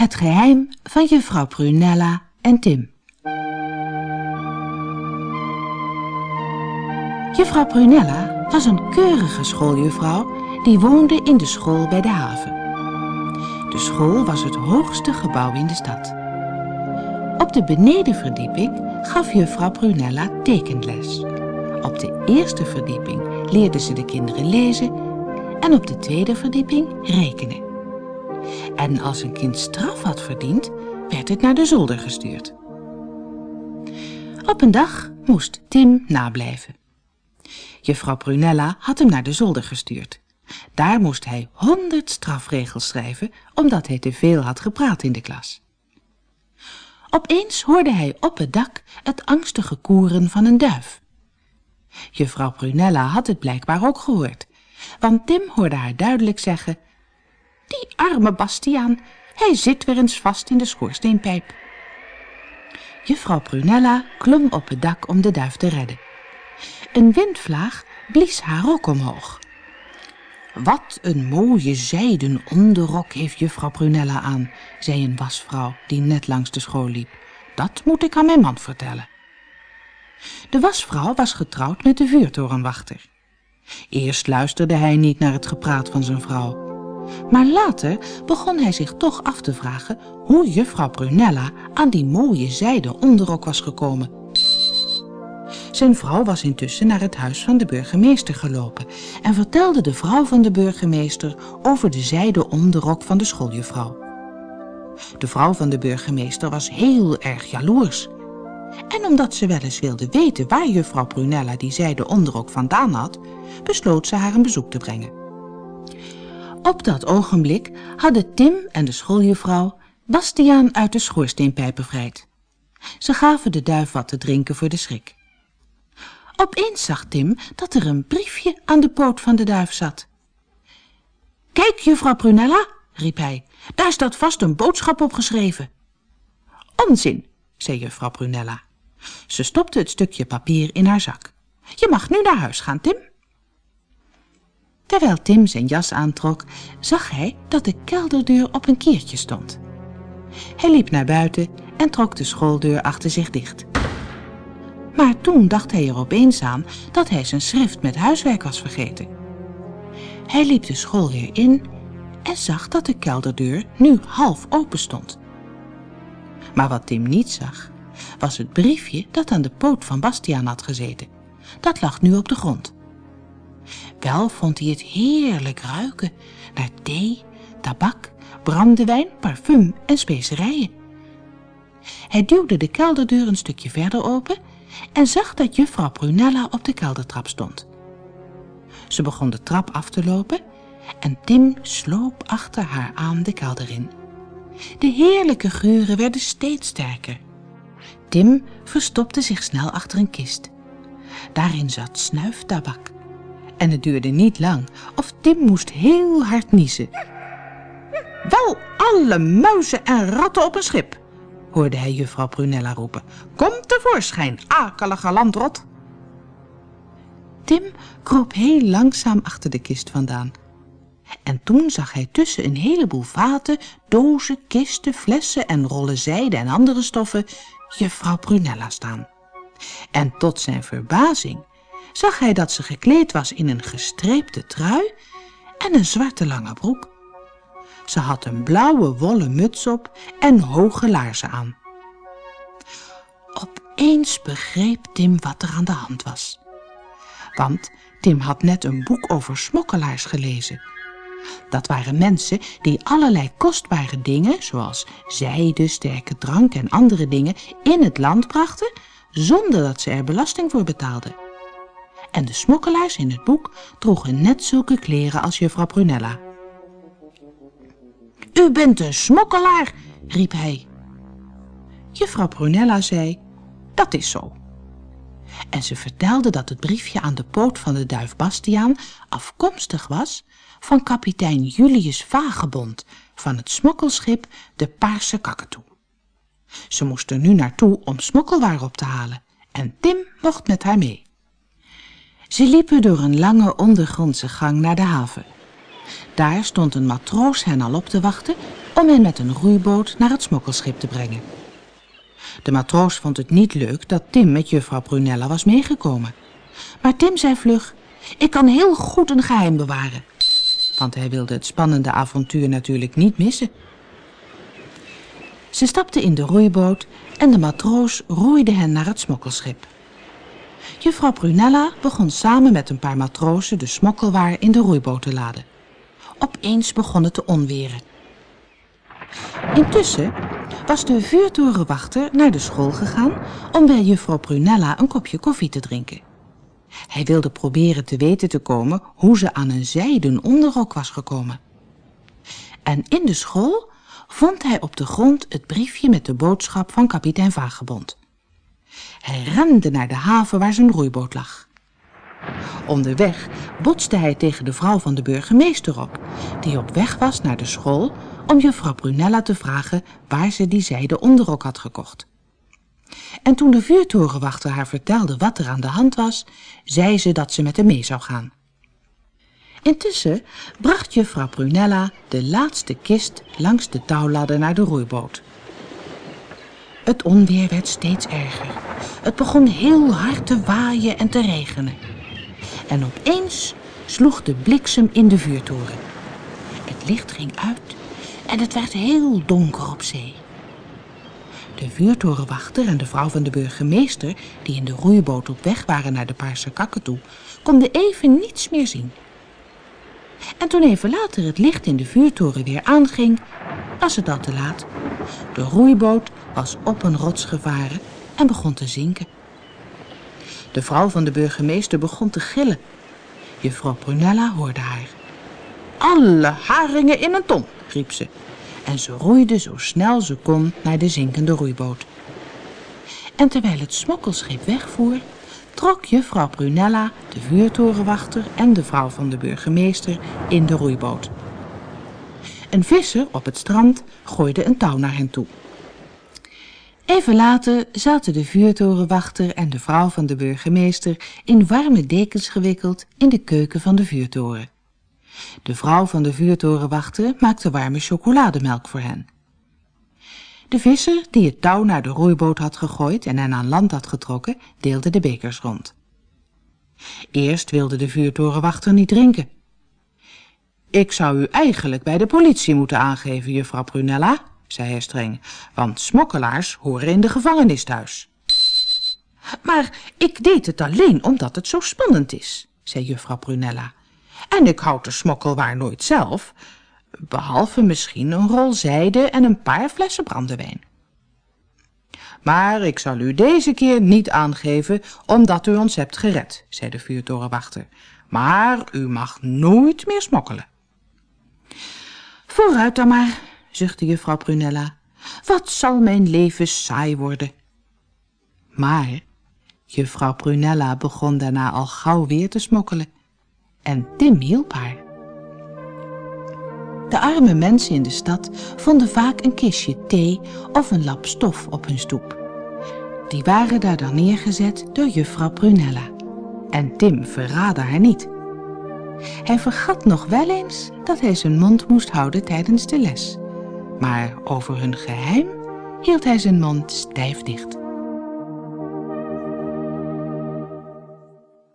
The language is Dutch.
Het geheim van juffrouw Prunella en Tim. Juffrouw Prunella was een keurige schooljuffrouw die woonde in de school bij de haven. De school was het hoogste gebouw in de stad. Op de benedenverdieping gaf juffrouw Prunella tekenles. Op de eerste verdieping leerde ze de kinderen lezen en op de tweede verdieping rekenen. En als een kind straf had verdiend, werd het naar de zolder gestuurd. Op een dag moest Tim nablijven. Juffrouw Prunella had hem naar de zolder gestuurd. Daar moest hij honderd strafregels schrijven, omdat hij te veel had gepraat in de klas. Opeens hoorde hij op het dak het angstige koeren van een duif. Juffrouw Prunella had het blijkbaar ook gehoord, want Tim hoorde haar duidelijk zeggen die arme Bastiaan, hij zit weer eens vast in de schoorsteenpijp. Juffrouw Prunella klom op het dak om de duif te redden. Een windvlaag blies haar rok omhoog. Wat een mooie zijden onderrok heeft juffrouw Prunella aan, zei een wasvrouw die net langs de school liep. Dat moet ik aan mijn man vertellen. De wasvrouw was getrouwd met de vuurtorenwachter. Eerst luisterde hij niet naar het gepraat van zijn vrouw. Maar later begon hij zich toch af te vragen hoe juffrouw Brunella aan die mooie zijden onderrok was gekomen. Zijn vrouw was intussen naar het huis van de burgemeester gelopen en vertelde de vrouw van de burgemeester over de zijden onderrok van de schooljuffrouw. De vrouw van de burgemeester was heel erg jaloers. En omdat ze wel eens wilde weten waar juffrouw Brunella die zijden onderrok vandaan had, besloot ze haar een bezoek te brengen. Op dat ogenblik hadden Tim en de schooljuffrouw Bastiaan uit de schoorsteenpijp bevrijd. Ze gaven de duif wat te drinken voor de schrik. Opeens zag Tim dat er een briefje aan de poot van de duif zat. Kijk, juffrouw Prunella, riep hij, daar staat vast een boodschap op geschreven. Onzin, zei juffrouw Prunella. Ze stopte het stukje papier in haar zak. Je mag nu naar huis gaan, Tim. Terwijl Tim zijn jas aantrok, zag hij dat de kelderdeur op een kiertje stond. Hij liep naar buiten en trok de schooldeur achter zich dicht. Maar toen dacht hij er opeens aan dat hij zijn schrift met huiswerk was vergeten. Hij liep de school weer in en zag dat de kelderdeur nu half open stond. Maar wat Tim niet zag, was het briefje dat aan de poot van Bastiaan had gezeten. Dat lag nu op de grond. Wel vond hij het heerlijk ruiken naar thee, tabak, brandewijn, parfum en specerijen. Hij duwde de kelderdeur een stukje verder open en zag dat juffrouw Prunella op de keldertrap stond. Ze begon de trap af te lopen en Tim sloop achter haar aan de kelder in. De heerlijke geuren werden steeds sterker. Tim verstopte zich snel achter een kist. Daarin zat snuiftabak en het duurde niet lang of Tim moest heel hard niezen. Wel alle muizen en ratten op een schip, hoorde hij juffrouw Prunella roepen. Kom tevoorschijn, akelige landrot. Tim kroop heel langzaam achter de kist vandaan. En toen zag hij tussen een heleboel vaten, dozen, kisten, flessen en rollen zijde en andere stoffen juffrouw Prunella staan. En tot zijn verbazing zag hij dat ze gekleed was in een gestreepte trui en een zwarte lange broek. Ze had een blauwe wollen muts op en hoge laarzen aan. Opeens begreep Tim wat er aan de hand was. Want Tim had net een boek over smokkelaars gelezen. Dat waren mensen die allerlei kostbare dingen, zoals zijde, sterke drank en andere dingen, in het land brachten, zonder dat ze er belasting voor betaalden en de smokkelaars in het boek droegen net zulke kleren als juffrouw Prunella. U bent een smokkelaar, riep hij. Juffrouw Prunella zei, dat is zo. En ze vertelde dat het briefje aan de poot van de duif Bastiaan afkomstig was van kapitein Julius Vagebond van het smokkelschip de Paarse Kakatoe. Ze moest er nu naartoe om smokkelwaar op te halen en Tim mocht met haar mee. Ze liepen door een lange ondergrondse gang naar de haven. Daar stond een matroos hen al op te wachten om hen met een roeiboot naar het smokkelschip te brengen. De matroos vond het niet leuk dat Tim met juffrouw Brunella was meegekomen. Maar Tim zei vlug, ik kan heel goed een geheim bewaren. Want hij wilde het spannende avontuur natuurlijk niet missen. Ze stapten in de roeiboot en de matroos roeide hen naar het smokkelschip. Juffrouw Brunella begon samen met een paar matrozen de smokkelwaar in de roeiboot te laden. Opeens begon het te onweren. Intussen was de vuurtorenwachter naar de school gegaan om bij juffrouw Brunella een kopje koffie te drinken. Hij wilde proberen te weten te komen hoe ze aan een zijden onderrok was gekomen. En in de school vond hij op de grond het briefje met de boodschap van kapitein Vagebond. Hij rende naar de haven waar zijn roeiboot lag. Onderweg botste hij tegen de vrouw van de burgemeester op, die op weg was naar de school om juffrouw Brunella te vragen waar ze die zijde onderrok had gekocht. En toen de vuurtorenwachter haar vertelde wat er aan de hand was, zei ze dat ze met hem mee zou gaan. Intussen bracht juffrouw Brunella de laatste kist langs de touwladder naar de roeiboot. Het onweer werd steeds erger. Het begon heel hard te waaien en te regenen. En opeens sloeg de bliksem in de vuurtoren. Het licht ging uit en het werd heel donker op zee. De vuurtorenwachter en de vrouw van de burgemeester, die in de roeiboot op weg waren naar de Paarse Kakatoe, konden even niets meer zien. En toen even later het licht in de vuurtoren weer aanging, was het al te laat. De roeiboot was op een rots gevaren en begon te zinken. De vrouw van de burgemeester begon te gillen. Juffrouw Brunella hoorde haar. Alle haringen in een ton, riep ze. En ze roeide zo snel ze kon naar de zinkende roeiboot. En terwijl het smokkelschip wegvoer, trok juffrouw Brunella, de vuurtorenwachter en de vrouw van de burgemeester in de roeiboot. Een visser op het strand gooide een touw naar hen toe. Even later zaten de vuurtorenwachter en de vrouw van de burgemeester in warme dekens gewikkeld in de keuken van de vuurtoren. De vrouw van de vuurtorenwachter maakte warme chocolademelk voor hen. De visser, die het touw naar de roeiboot had gegooid en hen aan land had getrokken, deelde de bekers rond. Eerst wilde de vuurtorenwachter niet drinken. Ik zou u eigenlijk bij de politie moeten aangeven, juffrouw Prunella, zei hij streng, want smokkelaars horen in de gevangenis thuis. Maar ik deed het alleen omdat het zo spannend is, zei juffrouw Prunella. En ik houd de smokkelwaar nooit zelf, behalve misschien een rol zijde en een paar flessen brandewijn. Maar ik zal u deze keer niet aangeven, omdat u ons hebt gered, zei de vuurtorenwachter. Maar u mag nooit meer smokkelen. Vooruit dan maar, zuchtte juffrouw Prunella. Wat zal mijn leven saai worden. Maar juffrouw Prunella begon daarna al gauw weer te smokkelen. En Tim hielp haar. De arme mensen in de stad vonden vaak een kistje thee of een lap stof op hun stoep. Die waren daar dan neergezet door juffrouw Prunella. En Tim verraadde haar niet. Hij vergat nog wel eens dat hij zijn mond moest houden tijdens de les. Maar over hun geheim hield hij zijn mond stijf dicht.